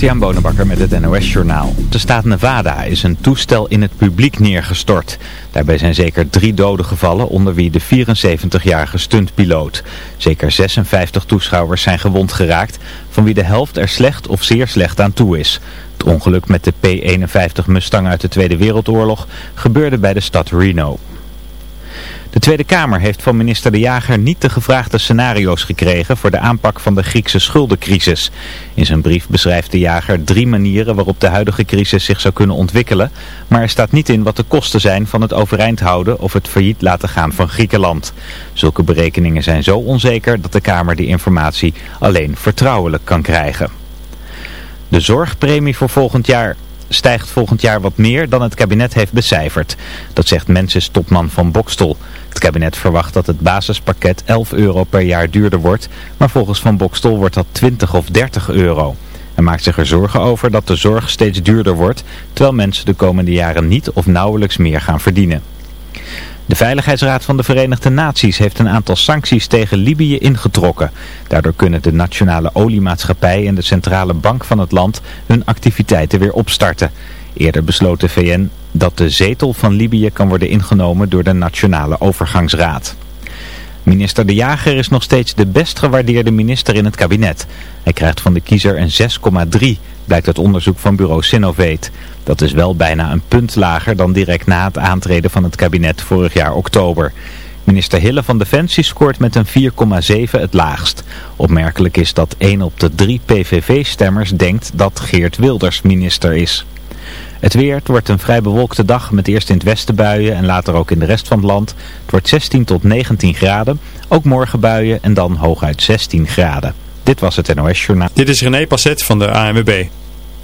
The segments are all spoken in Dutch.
Christian Bonenbakker met het NOS Journaal. De staat Nevada is een toestel in het publiek neergestort. Daarbij zijn zeker drie doden gevallen, onder wie de 74-jarige stuntpiloot. Zeker 56 toeschouwers zijn gewond geraakt, van wie de helft er slecht of zeer slecht aan toe is. Het ongeluk met de P-51 Mustang uit de Tweede Wereldoorlog gebeurde bij de stad Reno. De Tweede Kamer heeft van minister De Jager niet de gevraagde scenario's gekregen voor de aanpak van de Griekse schuldencrisis. In zijn brief beschrijft De Jager drie manieren waarop de huidige crisis zich zou kunnen ontwikkelen, maar er staat niet in wat de kosten zijn van het overeind houden of het failliet laten gaan van Griekenland. Zulke berekeningen zijn zo onzeker dat de Kamer die informatie alleen vertrouwelijk kan krijgen. De zorgpremie voor volgend jaar stijgt volgend jaar wat meer dan het kabinet heeft becijferd. Dat zegt Mensis topman van Bokstel. Het kabinet verwacht dat het basispakket 11 euro per jaar duurder wordt, maar volgens Van Bokstel wordt dat 20 of 30 euro. Hij maakt zich er zorgen over dat de zorg steeds duurder wordt, terwijl mensen de komende jaren niet of nauwelijks meer gaan verdienen. De Veiligheidsraad van de Verenigde Naties heeft een aantal sancties tegen Libië ingetrokken. Daardoor kunnen de nationale oliemaatschappij en de centrale bank van het land hun activiteiten weer opstarten. Eerder besloot de VN dat de zetel van Libië kan worden ingenomen door de Nationale Overgangsraad. Minister De Jager is nog steeds de best gewaardeerde minister in het kabinet. Hij krijgt van de kiezer een 6,3, blijkt uit onderzoek van bureau Sinovate. Dat is wel bijna een punt lager dan direct na het aantreden van het kabinet vorig jaar oktober. Minister Hille van Defensie scoort met een 4,7 het laagst. Opmerkelijk is dat 1 op de 3 PVV-stemmers denkt dat Geert Wilders minister is. Het weer, het wordt een vrij bewolkte dag met eerst in het westen buien en later ook in de rest van het land. Het wordt 16 tot 19 graden, ook morgen buien en dan hooguit 16 graden. Dit was het NOS Journaal. Dit is René Passet van de ANWB.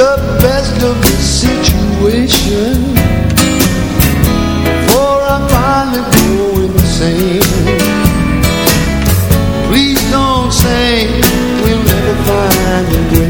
the best of the situation For I'm finally going insane Please don't say we'll never find a way.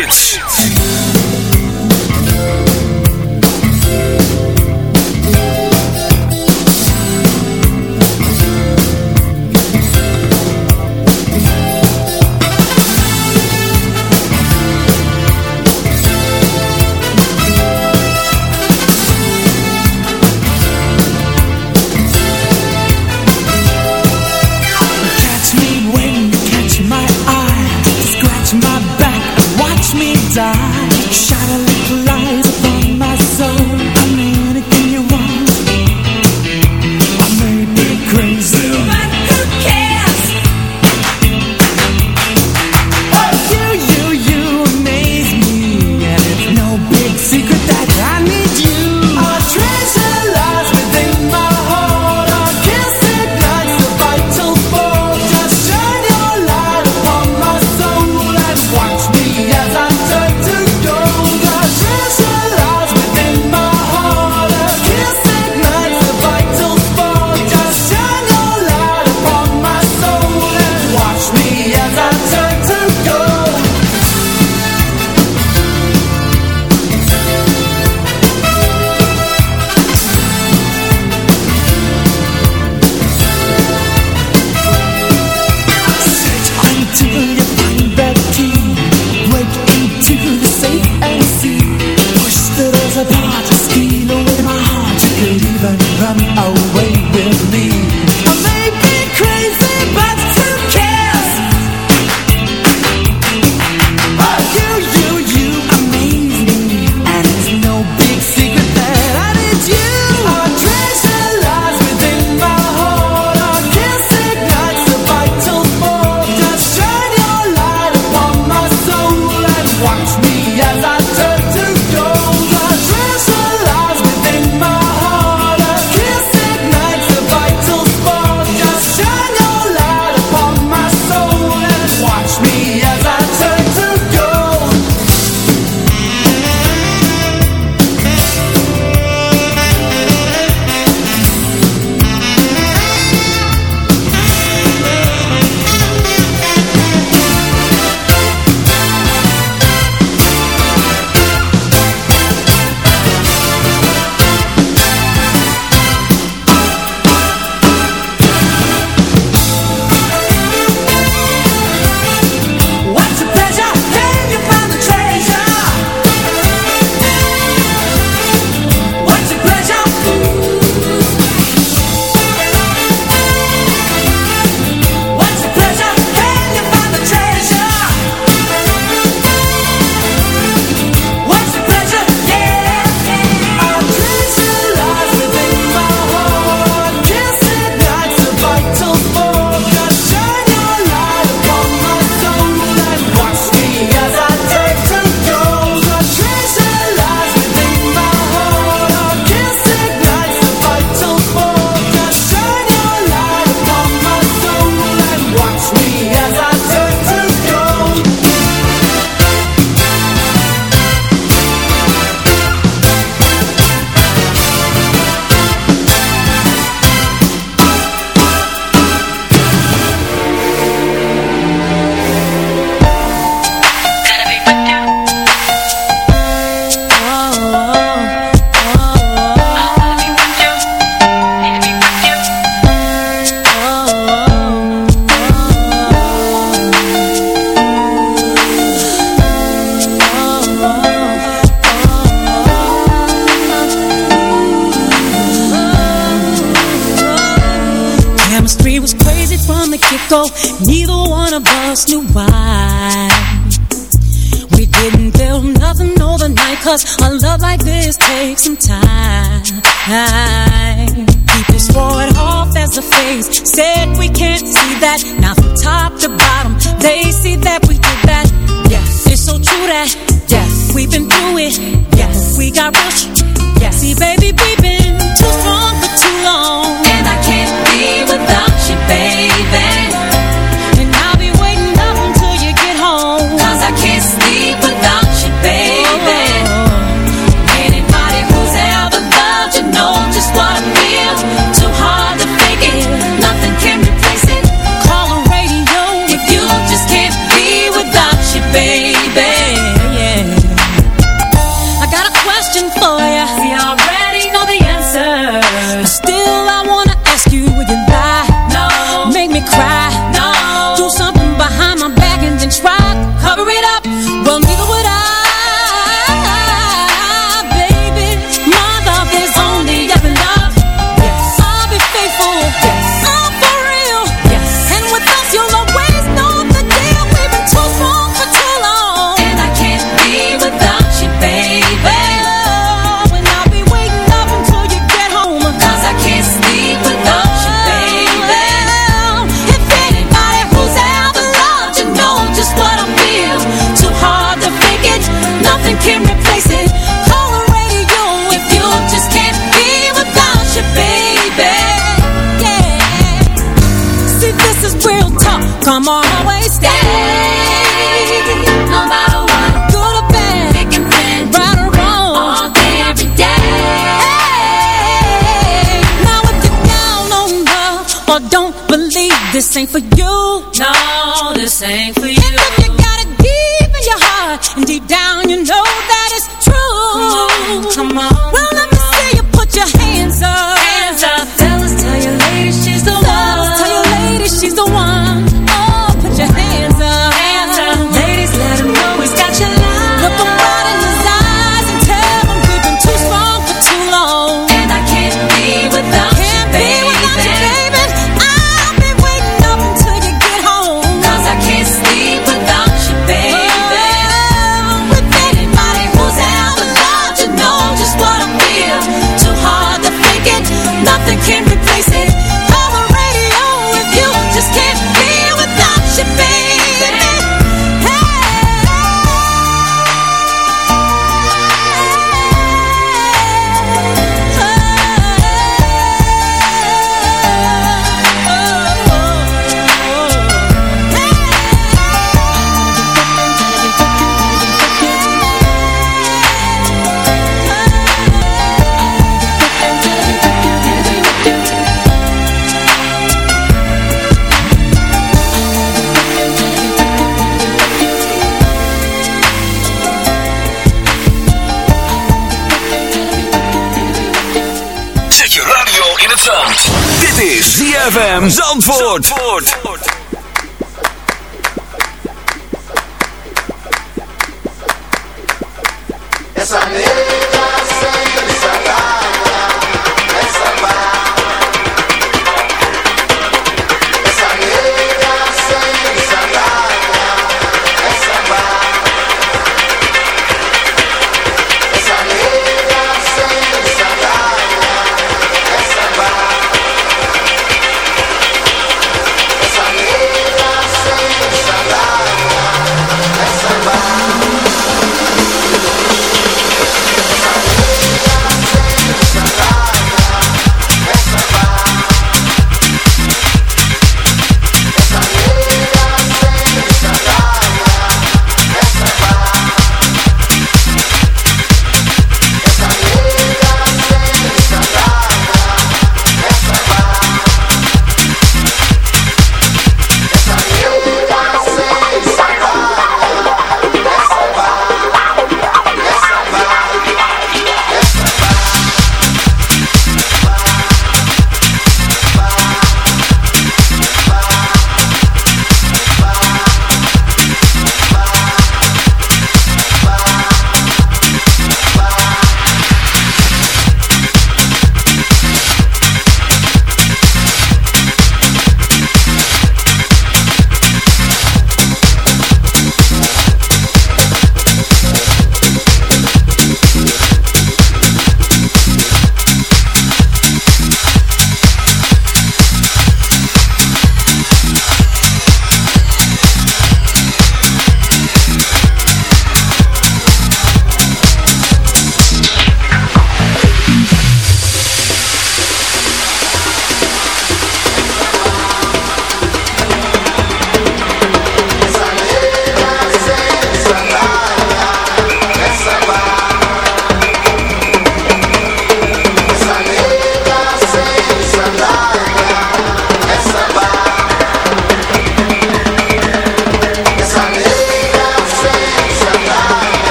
sem foi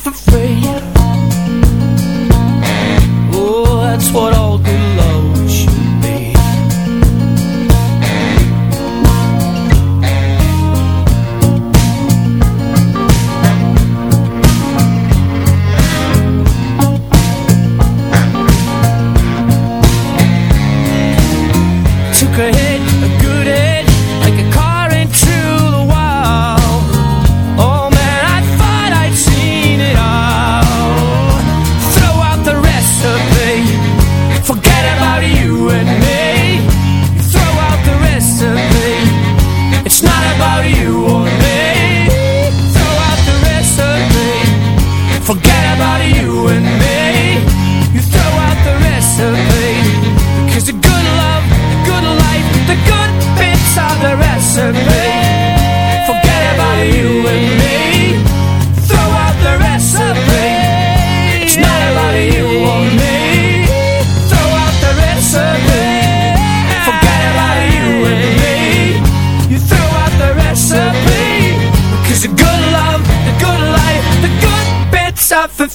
for free. It's not about you or me. Throw out the recipe. Forget about you and me. You throw out the recipe. Cause the good love, the good life The good bits are the recipe.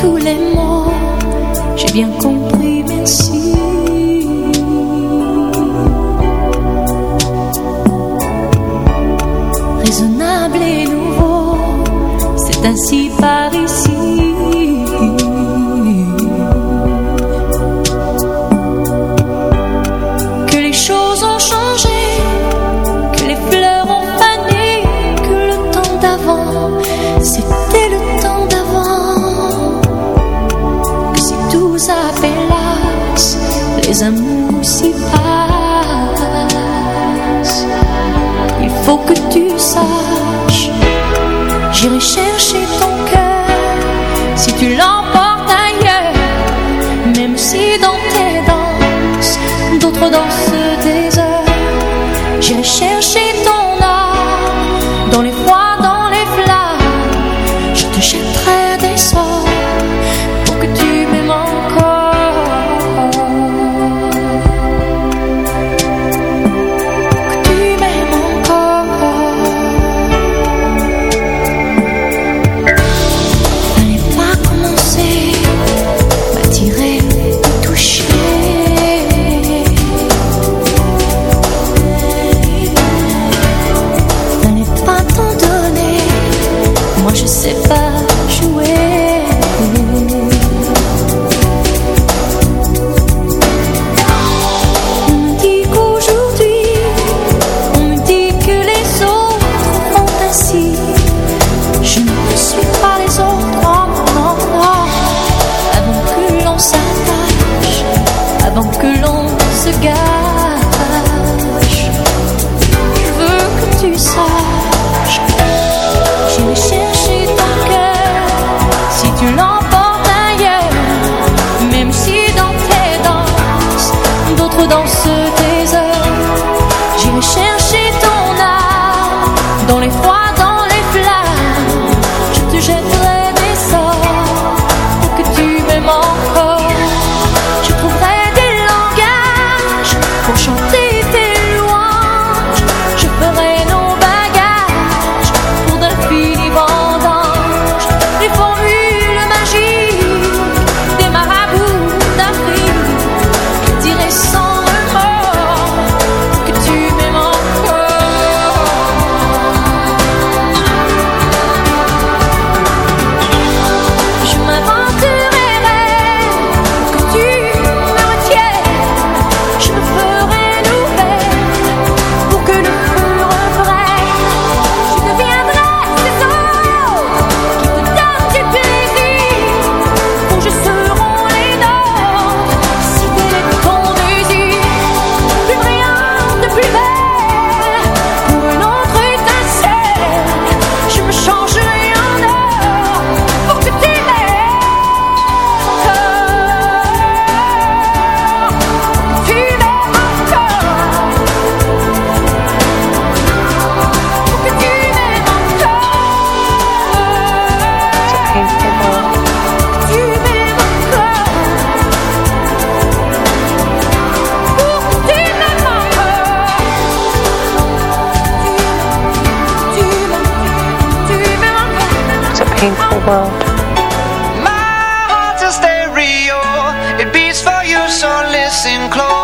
Tous les mots, j'ai bien compris, merci. Raisonnable et nouveau, c'est ainsi par 是谁风 se gâche, je veux que tu saches. Painful world. My heart's a stereo. It beats for you, so listen close.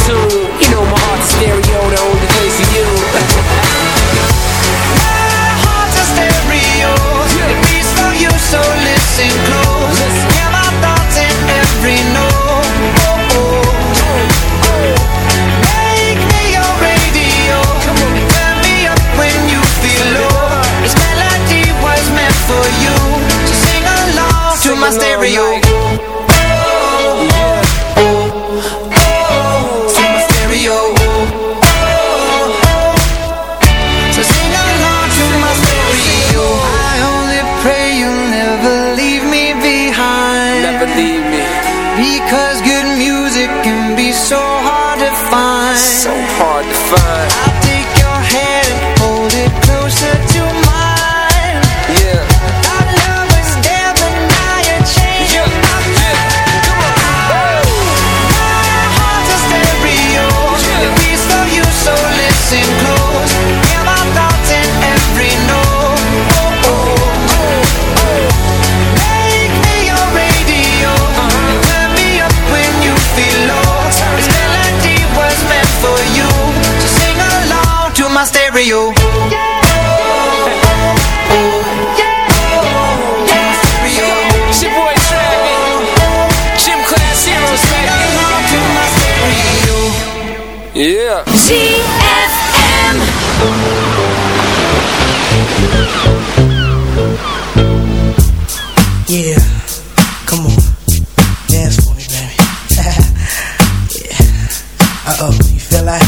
Uh-oh, you feel like?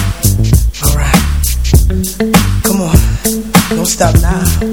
Alright. Come on, don't stop now.